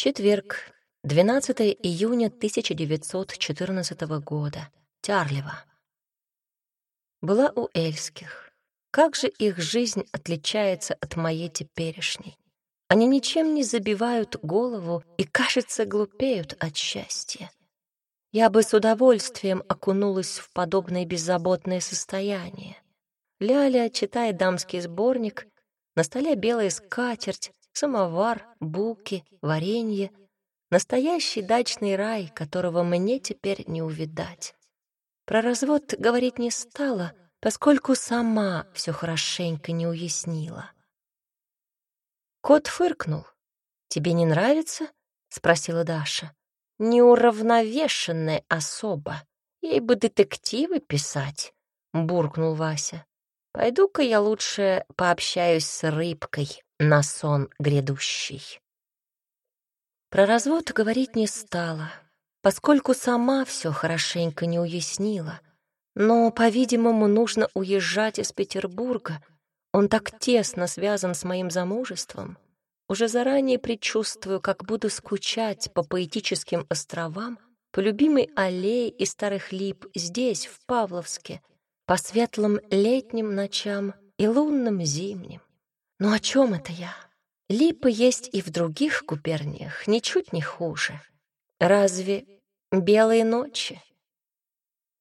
Четверг, 12 июня 1914 года. Тярлево. Была у Эльских. Как же их жизнь отличается от моей теперешней. Они ничем не забивают голову и, кажется, глупеют от счастья. Я бы с удовольствием окунулась в подобное беззаботное состояние. Ляля читает дамский сборник, на столе белая скатерть, самовар, булки, варенье. Настоящий дачный рай, которого мне теперь не увидать. Про развод говорить не стала, поскольку сама все хорошенько не уяснила. Кот фыркнул. «Тебе не нравится?» — спросила Даша. «Неуравновешенная особа. Ей бы детективы писать», — буркнул Вася. «Пойду-ка я лучше пообщаюсь с рыбкой на сон грядущий». Про развод говорить не стала, поскольку сама все хорошенько не уяснила. Но, по-видимому, нужно уезжать из Петербурга. Он так тесно связан с моим замужеством. Уже заранее предчувствую, как буду скучать по поэтическим островам, по любимой аллее и старых лип здесь, в Павловске, по светлым летним ночам и лунным зимним. Но о чем это я? Липы есть и в других губерниях, ничуть не хуже. Разве белые ночи